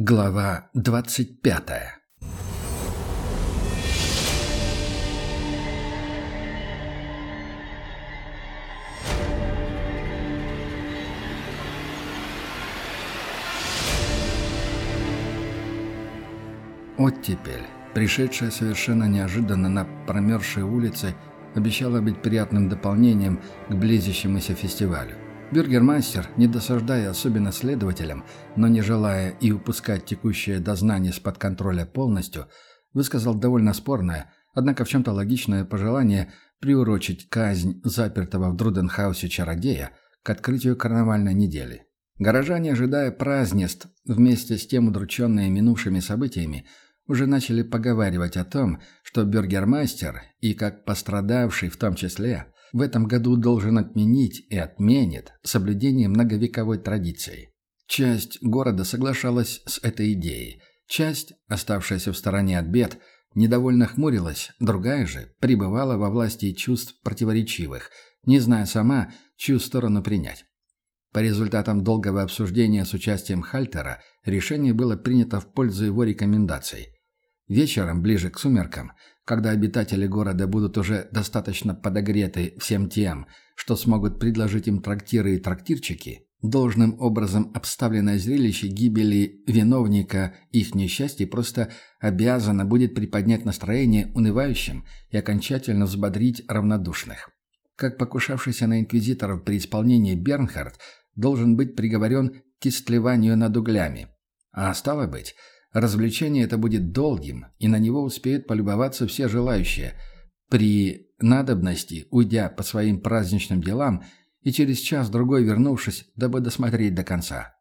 Глава двадцать пятая Оттепель, пришедшая совершенно неожиданно на промерзшие улицы, обещала быть приятным дополнением к близящемуся фестивалю. Бюргермастер, не досаждая особенно следователям, но не желая и упускать текущее дознание с-под контроля полностью, высказал довольно спорное, однако в чем-то логичное пожелание приурочить казнь запертого в Друденхаусе чародея к открытию карнавальной недели. Горожане, ожидая празднеств, вместе с тем удрученные минувшими событиями, уже начали поговаривать о том, что бюргермастер, и как пострадавший в том числе, в этом году должен отменить и отменит соблюдение многовековой традиции. Часть города соглашалась с этой идеей, часть, оставшаяся в стороне от бед, недовольно хмурилась, другая же пребывала во власти чувств противоречивых, не зная сама, чью сторону принять. По результатам долгого обсуждения с участием Хальтера решение было принято в пользу его рекомендаций. Вечером, ближе к сумеркам, когда обитатели города будут уже достаточно подогреты всем тем, что смогут предложить им трактиры и трактирчики, должным образом обставленное зрелище гибели виновника их несчастья просто обязано будет приподнять настроение унывающим и окончательно взбодрить равнодушных. Как покушавшийся на инквизиторов при исполнении Бернхард должен быть приговорен к истлеванию над углями. А стало быть, Развлечение это будет долгим, и на него успеют полюбоваться все желающие, при надобности уйдя по своим праздничным делам и через час-другой вернувшись, дабы досмотреть до конца.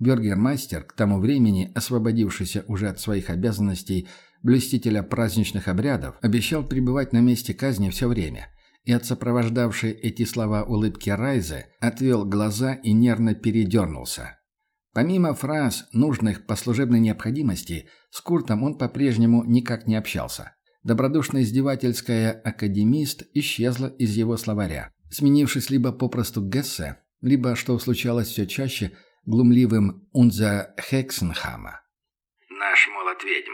Бюргермастер, к тому времени освободившийся уже от своих обязанностей блюстителя праздничных обрядов, обещал пребывать на месте казни все время, и от сопровождавшей эти слова улыбки Райзе отвел глаза и нервно передернулся. Помимо фраз, нужных по служебной необходимости, с Куртом он по-прежнему никак не общался. Добродушно-издевательская «академист» исчезла из его словаря, сменившись либо попросту Гессе, либо, что случалось все чаще, глумливым «Унза Хексенхама». «Наш молот ведьм.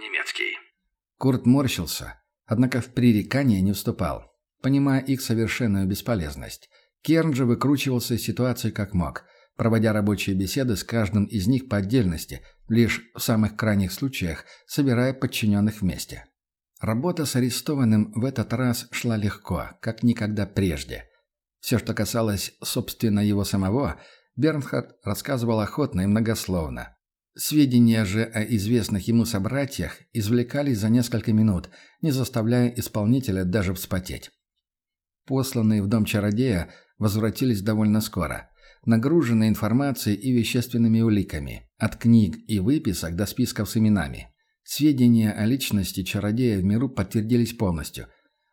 Немецкий». Курт морщился, однако в пререкание не вступал, понимая их совершенную бесполезность. Керн же выкручивался из ситуации как мог – проводя рабочие беседы с каждым из них по отдельности, лишь в самых крайних случаях собирая подчиненных вместе. Работа с арестованным в этот раз шла легко, как никогда прежде. Все, что касалось, собственно, его самого, Бернхард рассказывал охотно и многословно. Сведения же о известных ему собратьях извлекались за несколько минут, не заставляя исполнителя даже вспотеть. Посланные в дом чародея возвратились довольно скоро – нагруженной информацией и вещественными уликами, от книг и выписок до списков с именами. Сведения о личности чародея в миру подтвердились полностью.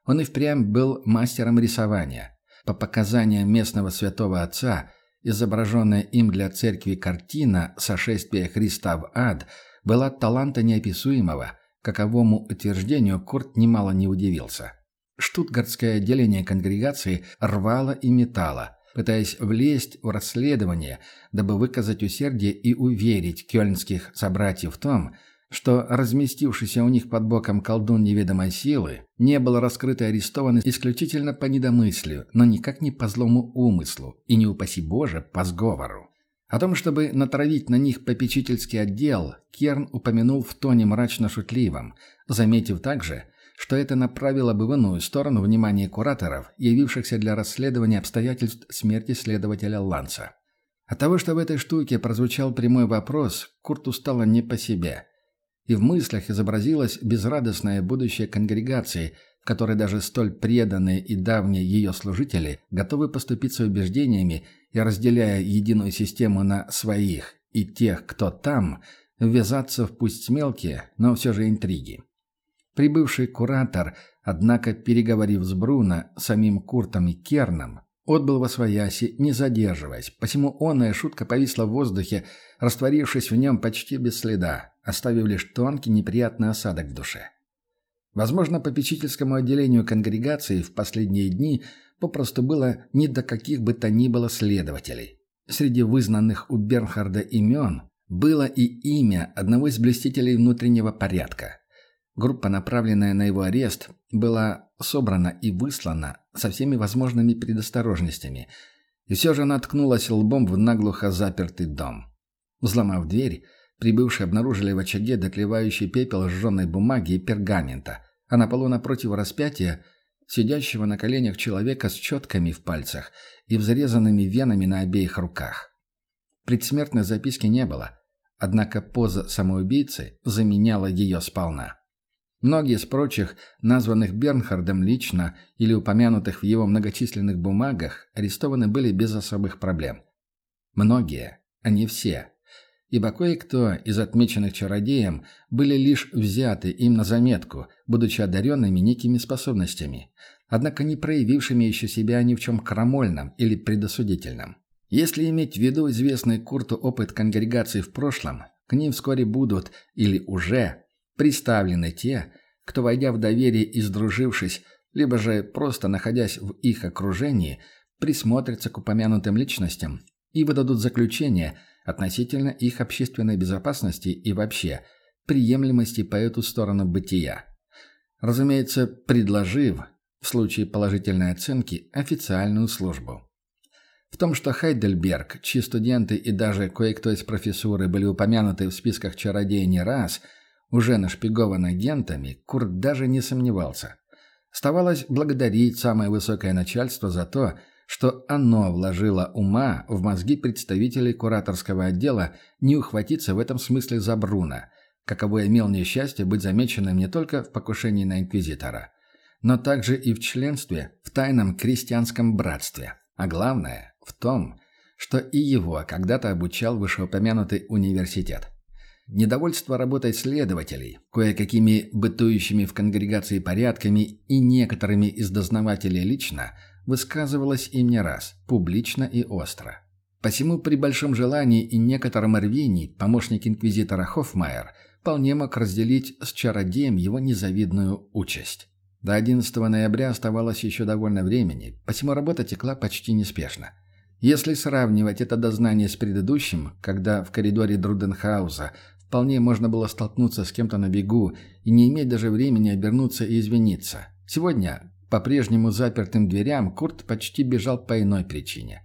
Он и впрямь был мастером рисования. По показаниям местного святого отца, изображенная им для церкви картина «Сошествие Христа в ад» была таланта неописуемого, каковому утверждению Курт немало не удивился. Штутгартское отделение конгрегации рвало и метало – пытаясь влезть в расследование, дабы выказать усердие и уверить кёльнских собратьев в том, что разместившийся у них под боком колдун неведомой силы не был раскрыт и арестован исключительно по недомыслию, но никак не по злому умыслу и не упаси Боже по сговору. О том, чтобы натравить на них попечительский отдел, Керн упомянул в тоне мрачно-шутливом, заметив также, что это направило бы в иную сторону внимание кураторов, явившихся для расследования обстоятельств смерти следователя Ланса. От того, что в этой штуке прозвучал прямой вопрос, Курту стало не по себе. И в мыслях изобразилось безрадостное будущее конгрегации, в которой даже столь преданные и давние ее служители готовы поступиться убеждениями и, разделяя единую систему на своих и тех, кто там, ввязаться в пусть мелкие, но все же интриги. Прибывший куратор, однако, переговорив с Бруно, самим Куртом и Керном, отбыл во свояси, не задерживаясь, посему онная шутка повисла в воздухе, растворившись в нем почти без следа, оставив лишь тонкий неприятный осадок в душе. Возможно, попечительскому отделению конгрегации в последние дни попросту было ни до каких бы то ни было следователей. Среди вызнанных у Бернхарда имен было и имя одного из блестителей внутреннего порядка. Группа, направленная на его арест, была собрана и выслана со всеми возможными предосторожностями, и все же наткнулась лбом в наглухо запертый дом. Взломав дверь, прибывшие обнаружили в очаге дотлевающий пепел сжженной бумаги и пергамента, а на полу напротив распятия сидящего на коленях человека с четками в пальцах и взрезанными венами на обеих руках. Предсмертной записки не было, однако поза самоубийцы заменяла ее сполна. Многие из прочих, названных Бернхардом лично или упомянутых в его многочисленных бумагах, арестованы были без особых проблем. Многие, а не все. Ибо кое-кто из отмеченных чародеем были лишь взяты им на заметку, будучи одаренными некими способностями, однако не проявившими еще себя ни в чем крамольном или предосудительном. Если иметь в виду известный Курту опыт конгрегации в прошлом, к ним вскоре будут, или уже, представлены те, кто, войдя в доверие и сдружившись, либо же просто находясь в их окружении, присмотрятся к упомянутым личностям и выдадут заключение относительно их общественной безопасности и вообще приемлемости по эту сторону бытия. Разумеется, предложив, в случае положительной оценки, официальную службу. В том, что Хайдельберг, чьи студенты и даже кое-кто из профессуры были упомянуты в списках чародея не раз – уже нашпигован агентами, Курт даже не сомневался. Оставалось благодарить самое высокое начальство за то, что оно вложило ума в мозги представителей кураторского отдела не ухватиться в этом смысле за Бруно, каково имел несчастье быть замеченным не только в покушении на инквизитора, но также и в членстве в тайном крестьянском братстве, а главное в том, что и его когда-то обучал вышеупомянутый университет. Недовольство работой следователей, кое-какими бытующими в конгрегации порядками и некоторыми из дознавателей лично, высказывалось им не раз, публично и остро. Посему при большом желании и некотором рвении помощник инквизитора Хоффмайер вполне мог разделить с чародеем его незавидную участь. До 11 ноября оставалось еще довольно времени, посему работа текла почти неспешно. Если сравнивать это дознание с предыдущим, когда в коридоре Друденхауза Вполне можно было столкнуться с кем-то на бегу и не иметь даже времени обернуться и извиниться. Сегодня, по-прежнему запертым дверям, Курт почти бежал по иной причине.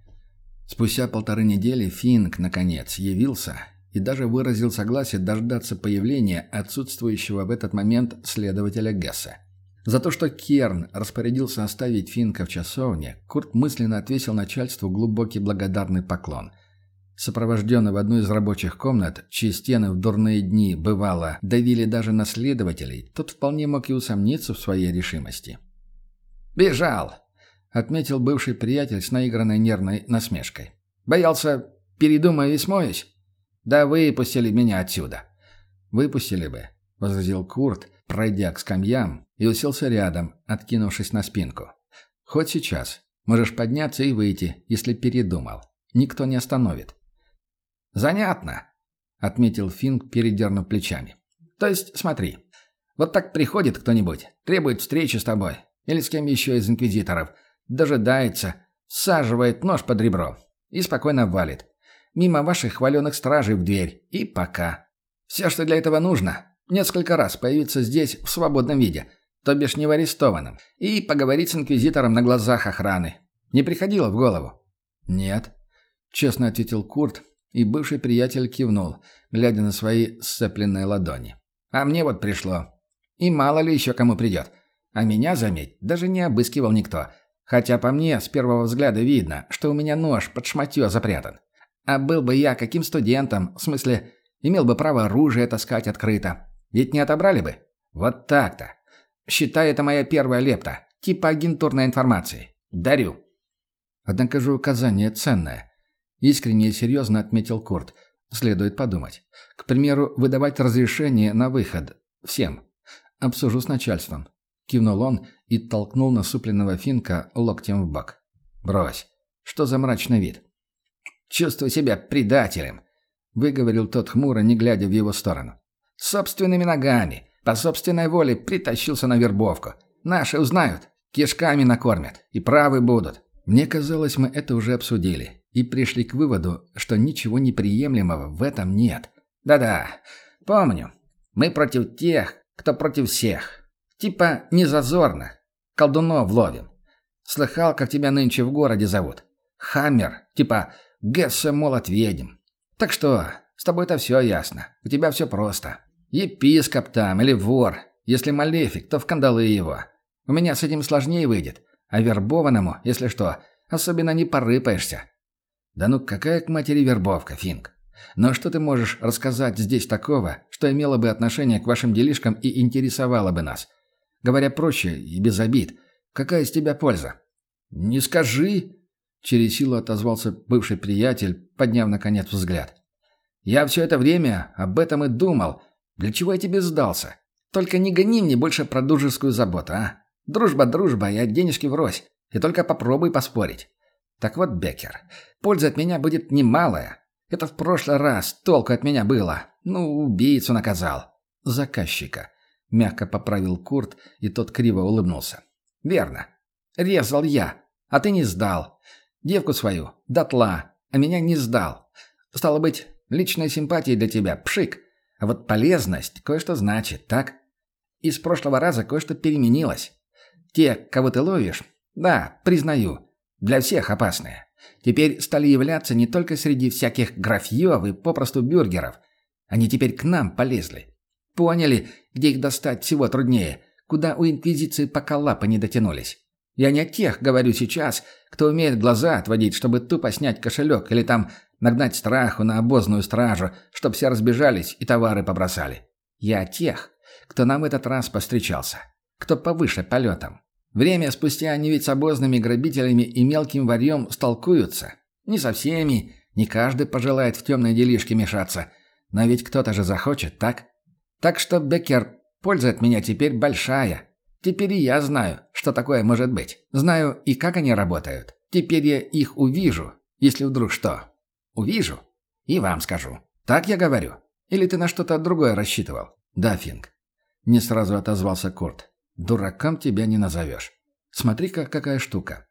Спустя полторы недели Финк, наконец, явился и даже выразил согласие дождаться появления отсутствующего в этот момент следователя Гесса. За то, что Керн распорядился оставить Финка в часовне, Курт мысленно отвесил начальству глубокий благодарный поклон – Сопровожденный в одну из рабочих комнат, чьи стены в дурные дни, бывало, давили даже на следователей, тот вполне мог и усомниться в своей решимости. «Бежал!» — отметил бывший приятель с наигранной нервной насмешкой. «Боялся, передумаю и смоюсь? Да выпустили меня отсюда!» «Выпустили бы», — возразил Курт, пройдя к скамьям, и уселся рядом, откинувшись на спинку. «Хоть сейчас. Можешь подняться и выйти, если передумал. Никто не остановит. «Занятно», — отметил Финк, передернув плечами. «То есть, смотри, вот так приходит кто-нибудь, требует встречи с тобой, или с кем еще из инквизиторов, дожидается, саживает нож под ребро и спокойно валит. Мимо ваших хваленых стражей в дверь. И пока. Все, что для этого нужно, несколько раз появиться здесь в свободном виде, то бишь не в арестованном, и поговорить с инквизитором на глазах охраны. Не приходило в голову? Нет. Честно ответил Курт, и бывший приятель кивнул, глядя на свои сцепленные ладони. «А мне вот пришло. И мало ли еще кому придет. А меня, заметь, даже не обыскивал никто. Хотя по мне с первого взгляда видно, что у меня нож под шматье запрятан. А был бы я каким студентом, в смысле, имел бы право оружие таскать открыто. Ведь не отобрали бы? Вот так-то. Считай, это моя первая лепта. Типа агентурной информации. Дарю. Однако же указание ценное. Искренне и серьезно отметил Курт. Следует подумать. К примеру, выдавать разрешение на выход. Всем. Обсужу с начальством. Кивнул он и толкнул насупленного финка локтем в бок. «Брось. Что за мрачный вид?» «Чувствую себя предателем», — выговорил тот хмуро, не глядя в его сторону. «Собственными ногами, по собственной воле притащился на вербовку. Наши узнают, кишками накормят и правы будут». Мне казалось, мы это уже обсудили и пришли к выводу, что ничего неприемлемого в этом нет. Да-да, помню. Мы против тех, кто против всех. Типа незазорно. Колдунов ловим. Слыхал, как тебя нынче в городе зовут? Хаммер. Типа Гессе молот ведьм. Так что, с тобой-то все ясно. У тебя все просто. Епископ там или вор. Если малефик, то в кандалы его. У меня с этим сложнее выйдет. А вербованному, если что, особенно не порыпаешься. Да ну какая к матери вербовка, Финк? Но что ты можешь рассказать здесь такого, что имело бы отношение к вашим делишкам и интересовало бы нас? Говоря проще и без обид, какая из тебя польза? Не скажи, через силу отозвался бывший приятель, подняв наконец взгляд. Я все это время об этом и думал. Для чего я тебе сдался? Только не гони мне больше про дружескую заботу, а? Дружба, дружба, я денежки врозь. И только попробуй поспорить. Так вот, Беккер, польза от меня будет немалая. Это в прошлый раз толку от меня было. Ну, убийцу наказал. Заказчика. Мягко поправил Курт, и тот криво улыбнулся. Верно. Резал я, а ты не сдал. Девку свою, дотла, а меня не сдал. Стало быть, личная симпатия для тебя, пшик. А вот полезность кое-что значит, так? Из прошлого раза кое-что переменилось. Те, кого ты ловишь, да, признаю, для всех опасные. Теперь стали являться не только среди всяких графьев и попросту бюргеров. Они теперь к нам полезли. Поняли, где их достать всего труднее, куда у Инквизиции пока лапы не дотянулись. Я не о тех говорю сейчас, кто умеет глаза отводить, чтобы тупо снять кошелек или там нагнать страху на обозную стражу, чтоб все разбежались и товары побросали. Я о тех, кто нам этот раз постречался, кто повыше полетом. Время спустя они ведь с обозными грабителями и мелким варьем столкуются. Не со всеми, не каждый пожелает в темные делишки мешаться. Но ведь кто-то же захочет, так? Так что, Беккер, польза от меня теперь большая. Теперь и я знаю, что такое может быть. Знаю и как они работают. Теперь я их увижу, если вдруг что. Увижу. И вам скажу. Так я говорю. Или ты на что-то другое рассчитывал? Да, Финк. Не сразу отозвался Курт. Дураком тебя не назовешь. Смотри-ка, какая штука.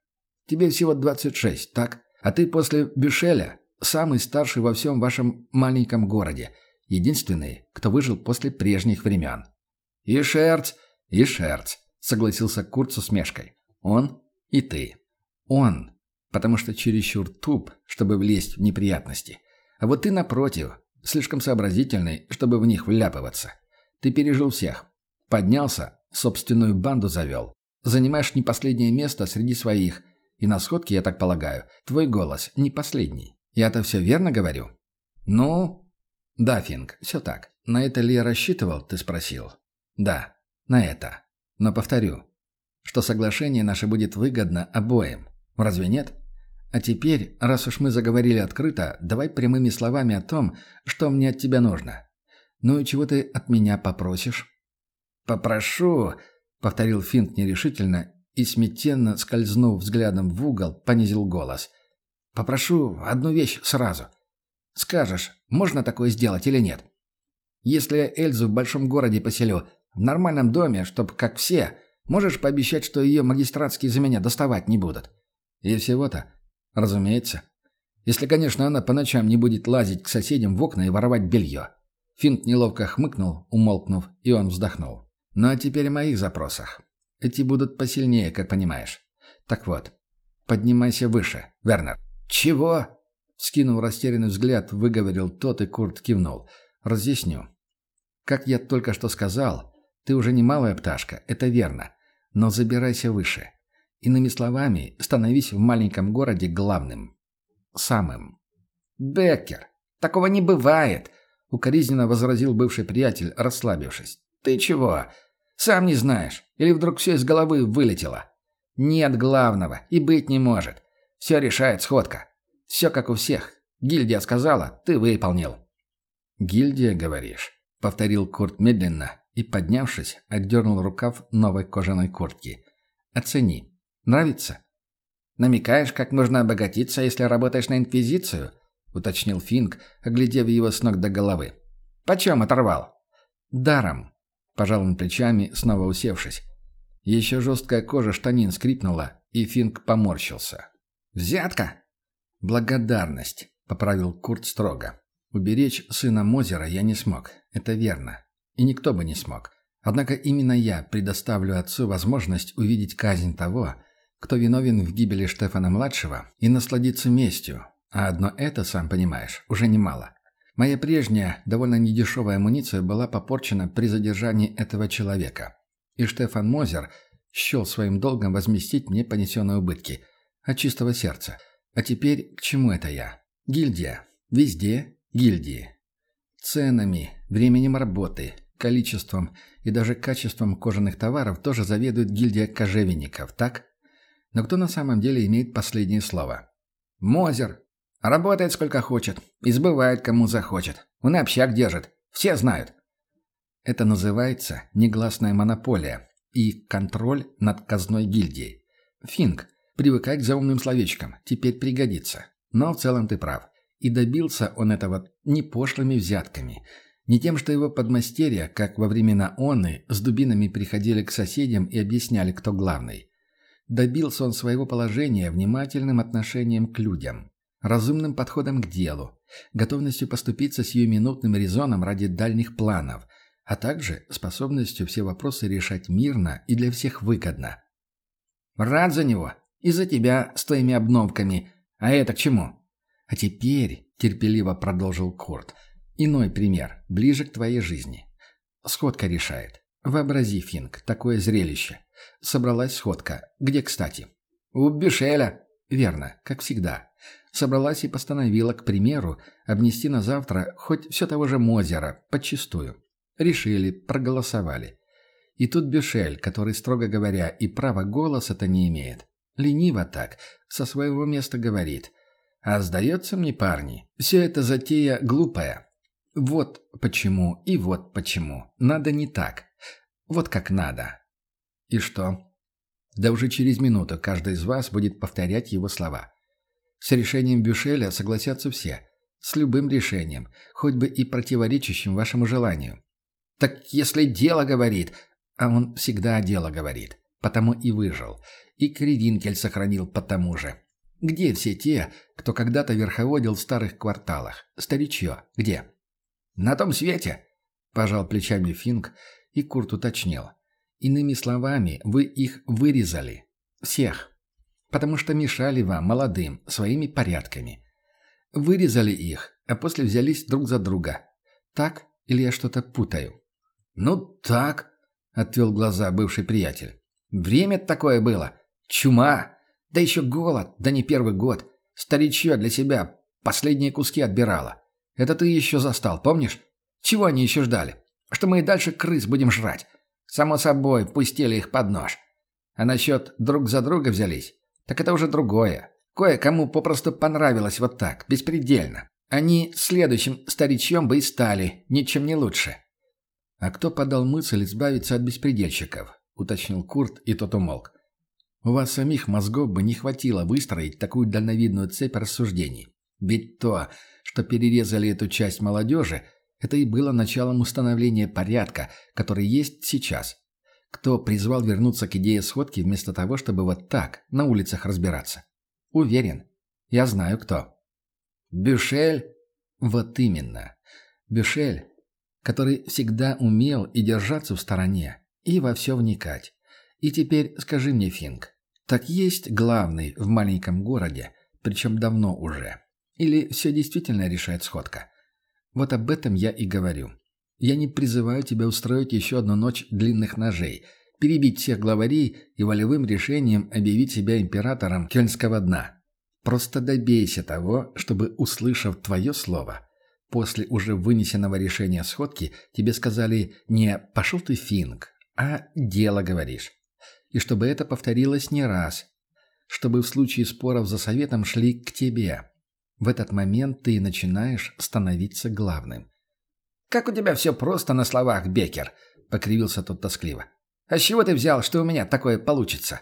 Тебе всего 26, так? А ты после Бюшеля самый старший во всем вашем маленьком городе. Единственный, кто выжил после прежних времен. И Шерц, и Шерц, согласился Курт с усмешкой. Он и ты. Он, потому что чересчур туп, чтобы влезть в неприятности. А вот ты, напротив, слишком сообразительный, чтобы в них вляпываться. Ты пережил всех. Поднялся, Собственную банду завел. Занимаешь не последнее место среди своих. И на сходке, я так полагаю, твой голос не последний. Я-то все верно говорю? Ну? Да, Финг, все так. На это ли я рассчитывал, ты спросил? Да, на это. Но повторю, что соглашение наше будет выгодно обоим. Разве нет? А теперь, раз уж мы заговорили открыто, давай прямыми словами о том, что мне от тебя нужно. Ну и чего ты от меня попросишь? «Попрошу», — повторил Финт нерешительно и, смятенно скользнув взглядом в угол, понизил голос. «Попрошу одну вещь сразу. Скажешь, можно такое сделать или нет? Если я Эльзу в большом городе поселю, в нормальном доме, чтоб как все, можешь пообещать, что ее магистратские за меня доставать не будут?» «И всего-то?» «Разумеется. Если, конечно, она по ночам не будет лазить к соседям в окна и воровать белье». Финт неловко хмыкнул, умолкнув, и он вздохнул. Ну а теперь о моих запросах. Эти будут посильнее, как понимаешь. Так вот, поднимайся выше, Вернер. Чего? Скинув растерянный взгляд, выговорил тот, и Курт кивнул. Разъясню. Как я только что сказал, ты уже не малая пташка, это верно. Но забирайся выше. Иными словами, становись в маленьком городе главным. Самым. Беккер, такого не бывает, укоризненно возразил бывший приятель, расслабившись. Ты чего? Сам не знаешь. Или вдруг все из головы вылетело? Нет главного. И быть не может. Все решает сходка. Все как у всех. Гильдия сказала, ты выполнил. «Гильдия, говоришь?» — повторил Курт медленно и, поднявшись, отдернул рукав новой кожаной куртки. «Оцени. Нравится?» «Намекаешь, как можно обогатиться, если работаешь на Инквизицию?» — уточнил Финк, оглядев его с ног до головы. «Почем оторвал?» «Даром», Пожал он плечами, снова усевшись. Еще жесткая кожа штанин скрипнула, и Финк поморщился. «Взятка?» «Благодарность», — поправил Курт строго. Уберечь сына Мозера я не смог, это верно. И никто бы не смог. Однако именно я предоставлю отцу возможность увидеть казнь того, кто виновен в гибели Штефана-младшего, и насладиться местью. А одно это, сам понимаешь, уже немало. Моя прежняя, довольно недешевая амуниция была попорчена при задержании этого человека. И Штефан Мозер счел своим долгом возместить мне понесенные убытки. От чистого сердца. А теперь к чему это я? Гильдия. Везде гильдии. Ценами, временем работы, количеством и даже качеством кожаных товаров тоже заведует гильдия кожевенников, так? Но кто на самом деле имеет последнее слово? Мозер. Работает сколько хочет. Избывает кому захочет. Он общак держит. Все знают. Это называется негласная монополия и контроль над казной гильдией. Финг. Привыкай к заумным словечкам. Теперь пригодится. Но в целом ты прав. И добился он этого не пошлыми взятками. Не тем, что его подмастерья, как во времена оны, с дубинами приходили к соседям и объясняли, кто главный. Добился он своего положения внимательным отношением к людям, разумным подходом к делу, готовностью поступиться сиюминутным резоном ради дальних планов, а также способностью все вопросы решать мирно и для всех выгодно. «Рад за него. И за тебя с твоими обновками. А это к чему?» «А теперь», — терпеливо продолжил Курт, — «иной пример, ближе к твоей жизни. Сходка решает. Вообрази, Финк, такое зрелище. Собралась сходка. Где, кстати? У Бюшеля. Верно, как всегда. Собралась и постановила, к примеру, обнести на завтра хоть все того же Мозера, подчистую. Решили, проголосовали. И тут Бюшель, который, строго говоря, и права голоса-то не имеет. Лениво так, со своего места говорит. А сдается мне, парни, все это затея глупая. Вот почему и вот почему. Надо не так. Вот как надо. И что? Да уже через минуту каждый из вас будет повторять его слова. С решением Бюшеля согласятся все. С любым решением, хоть бы и противоречащим вашему желанию. Так если дело говорит, а он всегда дело говорит, потому и выжил. И Кривинкель сохранил потому же. Где все те, кто когда-то верховодил в старых кварталах? Старичье, где? На том свете, пожал плечами Финк, и Курт уточнил. Иными словами, вы их вырезали. Всех. Потому что мешали вам, молодым, своими порядками. Вырезали их, а после взялись друг за друга. Так или я что-то путаю? Ну так, отвел глаза бывший приятель. Время такое было. Чума. Да еще голод, да не первый год. Старичье для себя последние куски отбирала. Это ты еще застал, помнишь? Чего они еще ждали? Что мы и дальше крыс будем жрать. Само собой, пустили их под нож. А насчет друг за друга взялись, так это уже другое. Кое-кому попросту понравилось вот так, беспредельно. Они следующим старичьем бы и стали, ничем не лучше. «А кто подал мысль избавиться от беспредельщиков?» — уточнил Курт, и тот умолк. «У вас самих мозгов бы не хватило выстроить такую дальновидную цепь рассуждений. Ведь то, что перерезали эту часть молодежи, это и было началом установления порядка, который есть сейчас. Кто призвал вернуться к идее сходки вместо того, чтобы вот так, на улицах разбираться? Уверен. Я знаю, кто. Бюшель? Вот именно. Бюшель, который всегда умел и держаться в стороне, и во все вникать. И теперь скажи мне, Финк, так есть главный в маленьком городе, причем давно уже? Или все действительно решает сходка? Вот об этом я и говорю. Я не призываю тебя устроить еще одну ночь длинных ножей, перебить всех главарей и волевым решением объявить себя императором кельнского дна. Просто добейся того, чтобы, услышав твое слово, после уже вынесенного решения сходки, тебе сказали не «пошел ты, Финг», а «дело говоришь». И чтобы это повторилось не раз, чтобы в случае споров за советом шли к тебе, в этот момент ты начинаешь становиться главным. «Как у тебя все просто на словах, Бекер!» — покривился тот тоскливо. «А с чего ты взял, что у меня такое получится?»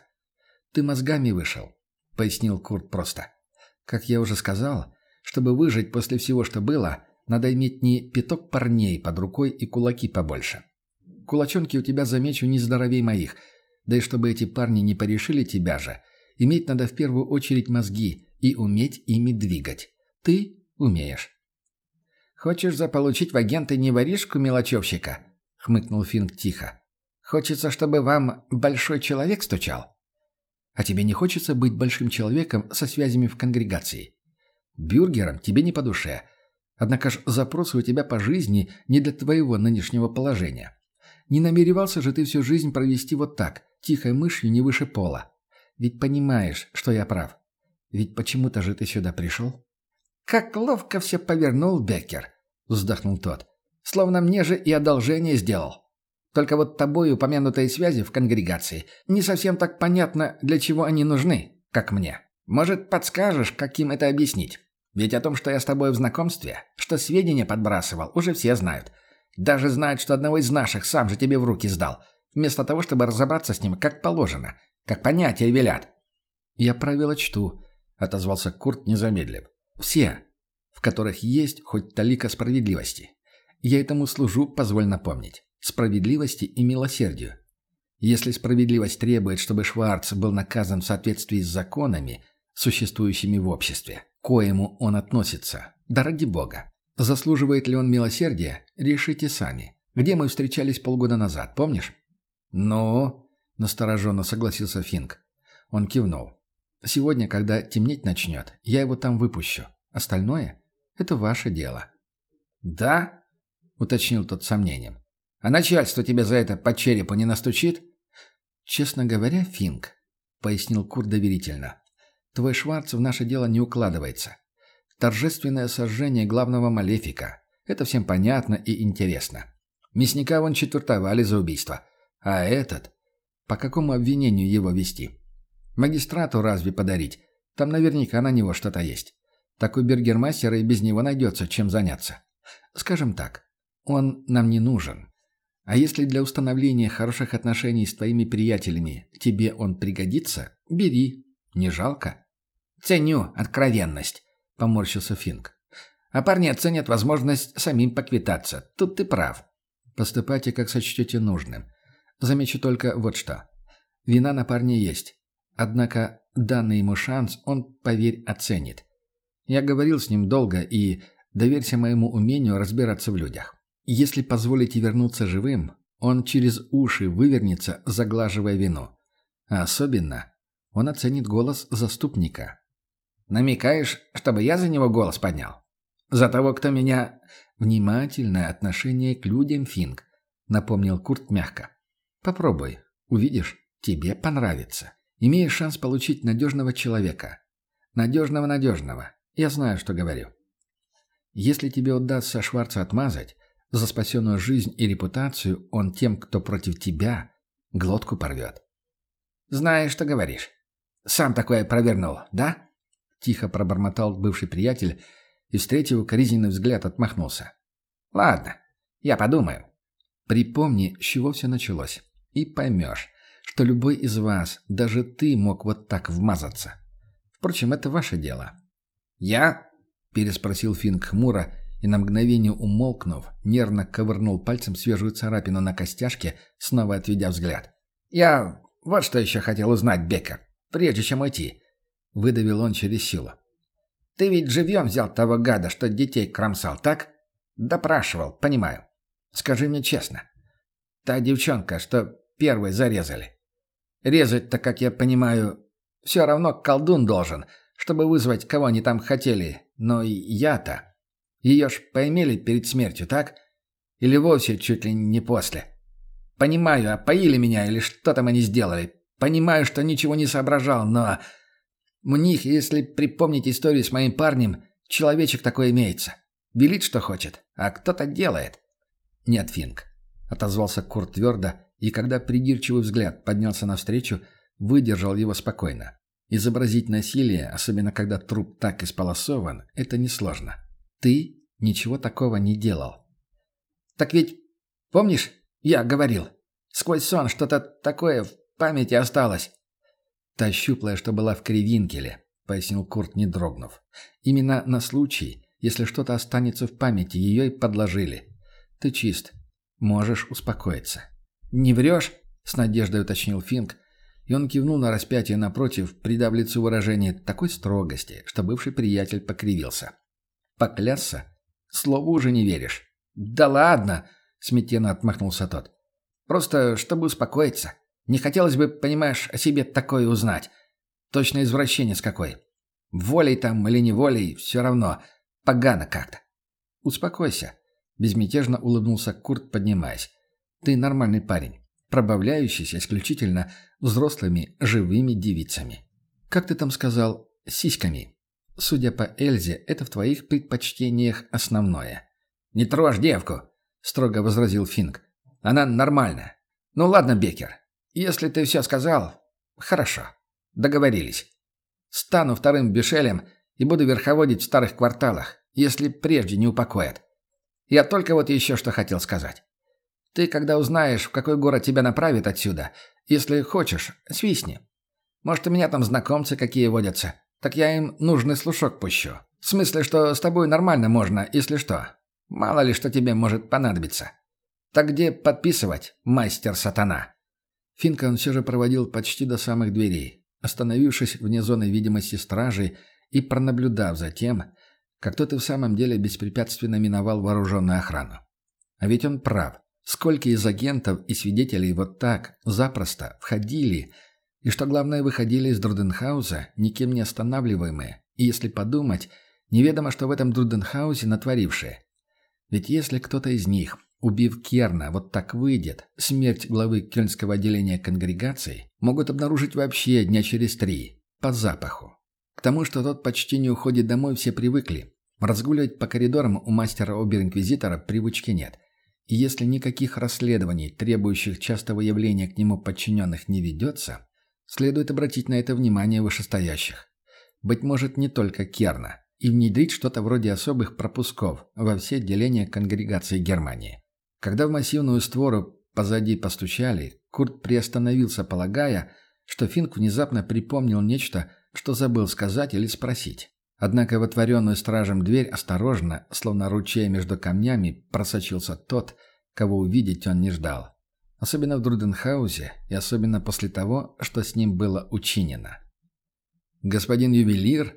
«Ты мозгами вышел», — пояснил Курт просто. «Как я уже сказал, чтобы выжить после всего, что было, надо иметь не пяток парней под рукой и кулаки побольше. Кулачонки у тебя, замечу, не здоровей моих. Да и чтобы эти парни не порешили тебя же, иметь надо в первую очередь мозги и уметь ими двигать. Ты умеешь. «Хочешь заполучить в агенты не воришку-мелочевщика?» — хмыкнул Финк тихо. «Хочется, чтобы вам большой человек стучал?» «А тебе не хочется быть большим человеком со связями в конгрегации?» «Бюргером тебе не по душе. Однако ж запросы у тебя по жизни не для твоего нынешнего положения. Не намеревался же ты всю жизнь провести вот так, тихой мышью не выше пола. Ведь понимаешь, что я прав. Ведь почему-то же ты сюда пришел?» «Как ловко все повернул Беккер», — вздохнул тот. «Словно мне же и одолжение сделал. Только вот тобой упомянутые связи в конгрегации не совсем так понятно, для чего они нужны, как мне. Может, подскажешь, каким это объяснить? Ведь о том, что я с тобой в знакомстве, что сведения подбрасывал, уже все знают. Даже знают, что одного из наших сам же тебе в руки сдал, вместо того, чтобы разобраться с ним как положено, как понятия велят». «Я правила чту», — отозвался Курт, не замедлив. Все, в которых есть хоть талика справедливости. Я этому служу, позволь напомнить. Справедливости и милосердию. Если справедливость требует, чтобы Шварц был наказан в соответствии с законами, существующими в обществе, коему он относится, да ради бога. Заслуживает ли он милосердия, решите сами. Где мы встречались полгода назад, помнишь? «Ну?» – настороженно согласился Финк. Он кивнул. Сегодня, когда темнеть начнет, я его там выпущу. Остальное — это ваше дело». «Да?» — уточнил тот сомнением. «А начальство тебе за это по черепу не настучит?» «Честно говоря, Финк», — пояснил Кур доверительно, — «твой Шварц в наше дело не укладывается. Торжественное сожжение главного малефика. Это всем понятно и интересно. Мясника вон четвертовали за убийство. А этот? По какому обвинению его вести? Магистрату разве подарить? Там наверняка на него что-то есть. Такой бергермастер и без него найдется, чем заняться. Скажем так, он нам не нужен. А если для установления хороших отношений с твоими приятелями тебе он пригодится, бери. Не жалко? Ценю откровенность, поморщился Финк. А парни оценят возможность самим поквитаться. Тут ты прав. Поступайте, как сочтете нужным. Замечу только вот что. Вина на парне есть. Однако данный ему шанс он, поверь, оценит. Я говорил с ним долго и доверься моему умению разбираться в людях. Если позволите вернуться живым, он через уши вывернется, заглаживая вину. А особенно он оценит голос заступника. «Намекаешь, чтобы я за него голос поднял? За того, кто меня...» «Внимательное отношение к людям, Финг», — напомнил Курт мягко. «Попробуй. Увидишь, тебе понравится». Имеешь шанс получить надежного человека. Надежного-надежного. Я знаю, что говорю. Если тебе удастся Шварца отмазать, за спасенную жизнь и репутацию он тем, кто против тебя, глотку порвет. «Знаешь, что говоришь. Сам такое провернул, да?» Тихо пробормотал бывший приятель и, встретив укоризненный взгляд, отмахнулся. «Ладно, я подумаю». Припомни, с чего все началось, и поймешь, что любой из вас, даже ты, мог вот так вмазаться. Впрочем, это ваше дело». «Я?» – переспросил Финк хмуро и на мгновение умолкнув, нервно ковырнул пальцем свежую царапину на костяшке, снова отведя взгляд. «Я вот что еще хотел узнать, Беккер, прежде чем уйти», – выдавил он через силу. «Ты ведь живьем взял того гада, что детей кромсал, так?» «Допрашивал, понимаю. Скажи мне честно. Та девчонка, что первой зарезали. Резать-то, как я понимаю, все равно колдун должен, чтобы вызвать, кого они там хотели. Но я-то... Ее ж поимели перед смертью, так? Или вовсе чуть ли не после? Понимаю, опоили меня или что там они сделали. Понимаю, что ничего не соображал, но... У них, если припомнить историю с моим парнем, человечек такой имеется. Велит, что хочет, а кто-то делает. Нет, Финк, — отозвался Курт твердо и когда придирчивый взгляд поднялся навстречу, выдержал его спокойно. Изобразить насилие, особенно когда труп так исполосован, это несложно. Ты ничего такого не делал. «Так ведь, помнишь, я говорил, сквозь сон что-то такое в памяти осталось?» «Та щуплая, что была в Кривинкеле», — пояснил Курт, не дрогнув. «Именно на случай, если что-то останется в памяти, ее и подложили. Ты чист. Можешь успокоиться. «Не врешь?» — с надеждой уточнил Финк, и он кивнул на распятие напротив, придав лицу выражение такой строгости, что бывший приятель покривился. «Поклясться?» Слову уже не веришь». «Да ладно!» — смятенно отмахнулся тот. «Просто, чтобы успокоиться. Не хотелось бы, понимаешь, о себе такое узнать. Точно извращенец какой. Волей там или неволей, все равно. Погано как-то». «Успокойся», — безмятежно улыбнулся Курт, поднимаясь. «Ты нормальный парень, пробавляющийся исключительно взрослыми живыми девицами. Как ты там сказал, сиськами?» Судя по Эльзе, это в твоих предпочтениях основное. «Не трожь девку!» — строго возразил Финк. «Она нормальная. Ну ладно, Бекер, если ты все сказал, хорошо. Договорились. Стану вторым Бешелем и буду верховодить в старых кварталах, если прежде не упокоят. Я только вот еще что хотел сказать. Ты, когда узнаешь, в какой город тебя направят отсюда, если хочешь, свистни. Может, у меня там знакомцы какие водятся. Так я им нужный слушок пущу. В смысле, что с тобой нормально можно, если что. Мало ли, что тебе может понадобиться. Так где подписывать, мастер-сатана?» Финка он все же проводил почти до самых дверей, остановившись вне зоны видимости стражей и пронаблюдав за тем, как тот и в самом деле беспрепятственно миновал вооруженную охрану. А ведь он прав. Сколько из агентов и свидетелей вот так, запросто, входили и что главное, выходили из Друденхауза, никем не останавливаемые, и если подумать, неведомо, что в этом Друденхаузе натворившие. Ведь если кто-то из них, убив Керна, вот так выйдет, смерть главы кельнского отделения конгрегации, могут обнаружить вообще дня через три, по запаху. К тому, что тот почти не уходит домой, все привыкли. Разгуливать по коридорам у мастера обер-инквизитора привычки нет. И если никаких расследований, требующих частого явления к нему подчиненных, не ведется, Следует обратить на это внимание вышестоящих. Быть может, не только Керна, и внедрить что-то вроде особых пропусков во все отделения конгрегации Германии. Когда в массивную створу позади постучали, Курт приостановился, полагая, что Финк внезапно припомнил нечто, что забыл сказать или спросить. Однако в отворенную стражем дверь осторожно, словно ручей между камнями, просочился тот, кого увидеть он не ждал. Особенно в Друденхаузе и особенно после того, что с ним было учинено. «Господин ювелир?»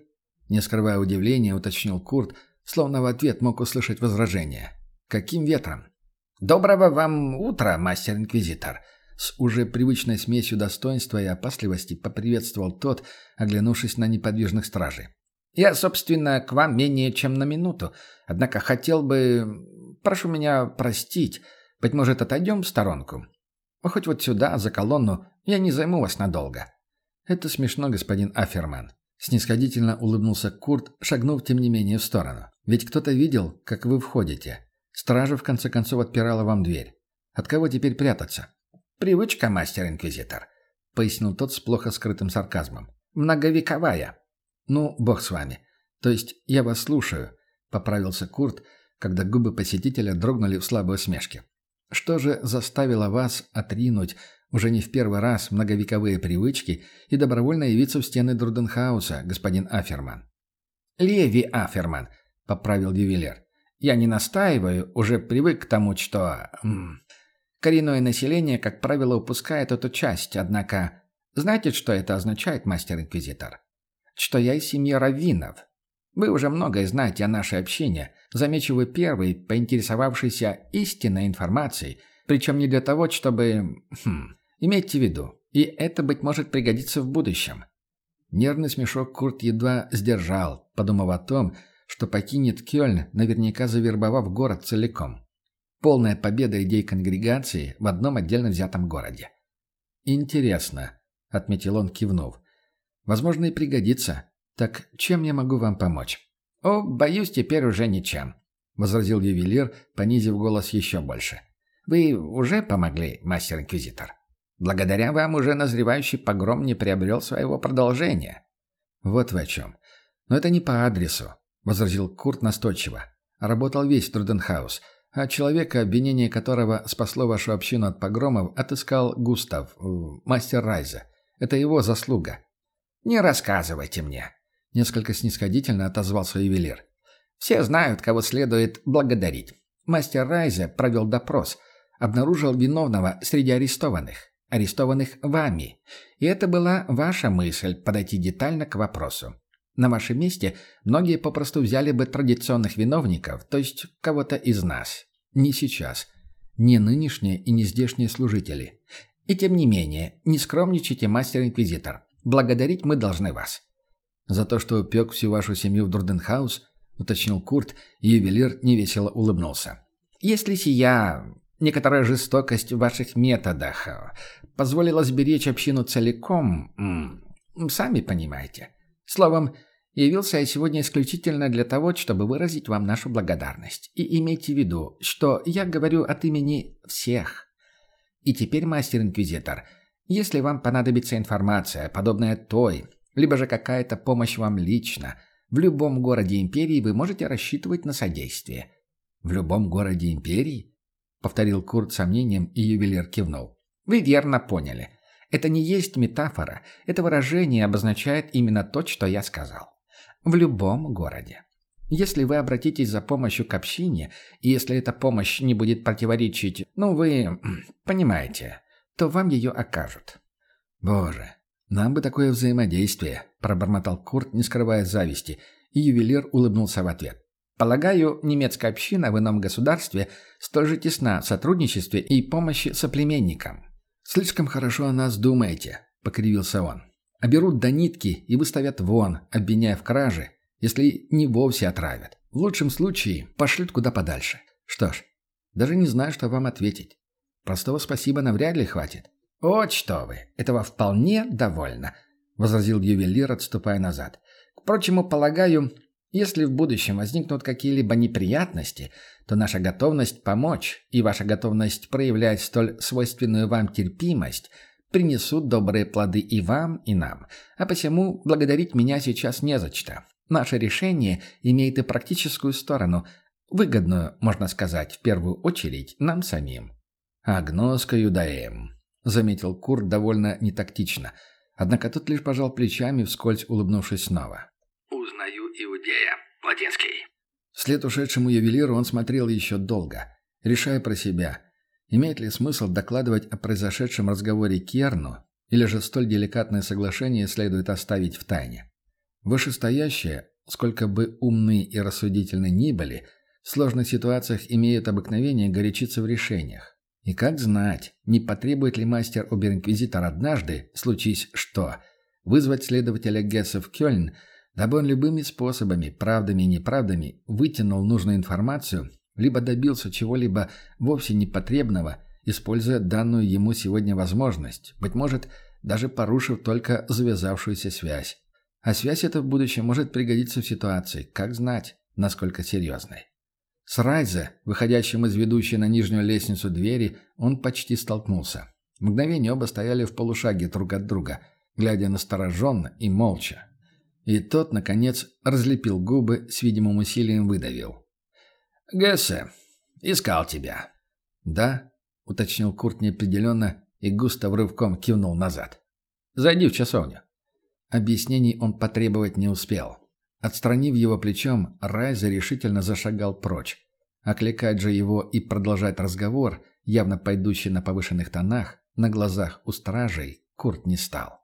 Не скрывая удивления, уточнил Курт, словно в ответ мог услышать возражение. «Каким ветром?» «Доброго вам утра, мастер-инквизитор!» С уже привычной смесью достоинства и опасливости поприветствовал тот, оглянувшись на неподвижных стражей. «Я, собственно, к вам менее чем на минуту, однако хотел бы... Прошу меня простить, быть может, отойдем в сторонку? А хоть вот сюда, за колонну, я не займу вас надолго». «Это смешно, господин Аферман». Снисходительно улыбнулся Курт, шагнув тем не менее в сторону. «Ведь кто-то видел, как вы входите. Стража, в конце концов, отпирала вам дверь. От кого теперь прятаться?» «Привычка, мастер-инквизитор», — пояснил тот с плохо скрытым сарказмом. «Многовековая». «Ну, бог с вами. То есть я вас слушаю», — поправился Курт, когда губы посетителя дрогнули в слабой усмешке. Что же заставило вас отринуть уже не в первый раз многовековые привычки и добровольно явиться в стены Друденхауса, господин Аферман? «Леви Аферман», — поправил ювелир. «Я не настаиваю, уже привык к тому, что... Коренное население, как правило, упускает эту часть, однако... Знаете, что это означает, мастер-инквизитор? Что я из семьи раввинов. Вы уже многое знаете о нашей общине, Замечу вы первый, поинтересовавшийся истинной информацией, причем не для того, чтобы... Хм, имейте в виду, и это, быть может, пригодится в будущем. Нервный смешок Курт едва сдержал, подумав о том, что покинет Кёльн, наверняка завербовав город целиком. Полная победа идей конгрегации в одном отдельно взятом городе. «Интересно», — отметил он, кивнув. «Возможно, и пригодится. Так чем я могу вам помочь?» «О, боюсь, теперь уже ничем», — возразил ювелир, понизив голос еще больше. «Вы уже помогли, мастер-инквизитор. Благодаря вам уже назревающий погром не приобрел своего продолжения». «Вот вы о чем. Но это не по адресу», — возразил Курт настойчиво. «Работал весь Труденхаус, а человека, обвинение которого спасло вашу общину от погромов, отыскал Густав, мастер Райза. Это его заслуга». «Не рассказывайте мне», Несколько снисходительно отозвался ювелир. «Все знают, кого следует благодарить. Мастер Райзе провел допрос. Обнаружил виновного среди арестованных. Арестованных вами. И это была ваша мысль подойти детально к вопросу. На вашем месте многие попросту взяли бы традиционных виновников, то есть кого-то из нас. Не сейчас. Не нынешние и не здешние служители. И тем не менее, не скромничайте, мастер-инквизитор. Благодарить мы должны вас. За то, что упек всю вашу семью в Дурденхаус, уточнил Курт, и ювелир невесело улыбнулся. Если сия некоторая жестокость в ваших методах позволила сберечь общину целиком, сами понимаете. Словом, явился я сегодня исключительно для того, чтобы выразить вам нашу благодарность. И имейте в виду, что я говорю от имени всех. И теперь, мастер-инквизитор, если вам понадобится информация, подобная той, либо же какая-то помощь вам лично, в любом городе империи вы можете рассчитывать на содействие. В любом городе империи? Повторил Курт сомнением, и ювелир кивнул. Вы верно поняли. Это не есть метафора. Это выражение обозначает именно то, что я сказал. В любом городе. Если вы обратитесь за помощью к общине, и если эта помощь не будет противоречить, ну вы понимаете, то вам ее окажут. Боже, нам бы такое взаимодействие, пробормотал Курт, не скрывая зависти, и ювелир улыбнулся в ответ. Полагаю, немецкая община в ином государстве столь же тесна в сотрудничестве и помощи соплеменникам. «Слишком хорошо о нас думаете», — покривился он. «А берут до нитки и выставят вон, обвиняя в краже, если не вовсе отравят. В лучшем случае пошлют куда подальше. Что ж, даже не знаю, что вам ответить. Простого спасибо навряд ли хватит». «Вот что вы, этого вполне довольно», — возразил ювелир, отступая назад. «К прочему, полагаю, если в будущем возникнут какие-либо неприятности, то наша готовность помочь и ваша готовность проявлять столь свойственную вам терпимость принесут добрые плоды и вам, и нам. А посему благодарить меня сейчас не за что. Наше решение имеет и практическую сторону, выгодную, можно сказать, в первую очередь нам самим. «Агноска юдаем», — заметил Курт довольно нетактично. Однако тут лишь пожал плечами, вскользь улыбнувшись снова. «Узнаю иудея. Латинский». Вслед ушедшему ювелиру он смотрел еще долго, решая про себя, имеет ли смысл докладывать о произошедшем разговоре Керну, или же столь деликатное соглашение следует оставить в тайне. Вышестоящие, сколько бы умны и рассудительны ни были, в сложных ситуациях имеют обыкновение горячиться в решениях. И как знать, не потребует ли мастер-оберинквизитор однажды, случись что, вызвать следователя Гесса в Кёльн – дабы он любыми способами, правдами и неправдами, вытянул нужную информацию, либо добился чего-либо вовсе непотребного, используя данную ему сегодня возможность, быть может, даже порушив только завязавшуюся связь. А связь эта в будущем может пригодиться в ситуации, как знать, насколько серьезной. С Райзе, выходящим из ведущей на нижнюю лестницу двери, он почти столкнулся. В мгновение оба стояли в полушаге друг от друга, глядя настороженно и молча. И тот, наконец, разлепил губы, с видимым усилием выдавил. «Гессе, искал тебя». «Да», — уточнил Курт неопределенно и Густав рывком кивнул назад. «Зайди в часовню». Объяснений он потребовать не успел. Отстранив его плечом, Райза решительно зашагал прочь. Окликать же его и продолжать разговор, явно пойдущий на повышенных тонах, на глазах у стражей, Курт не стал.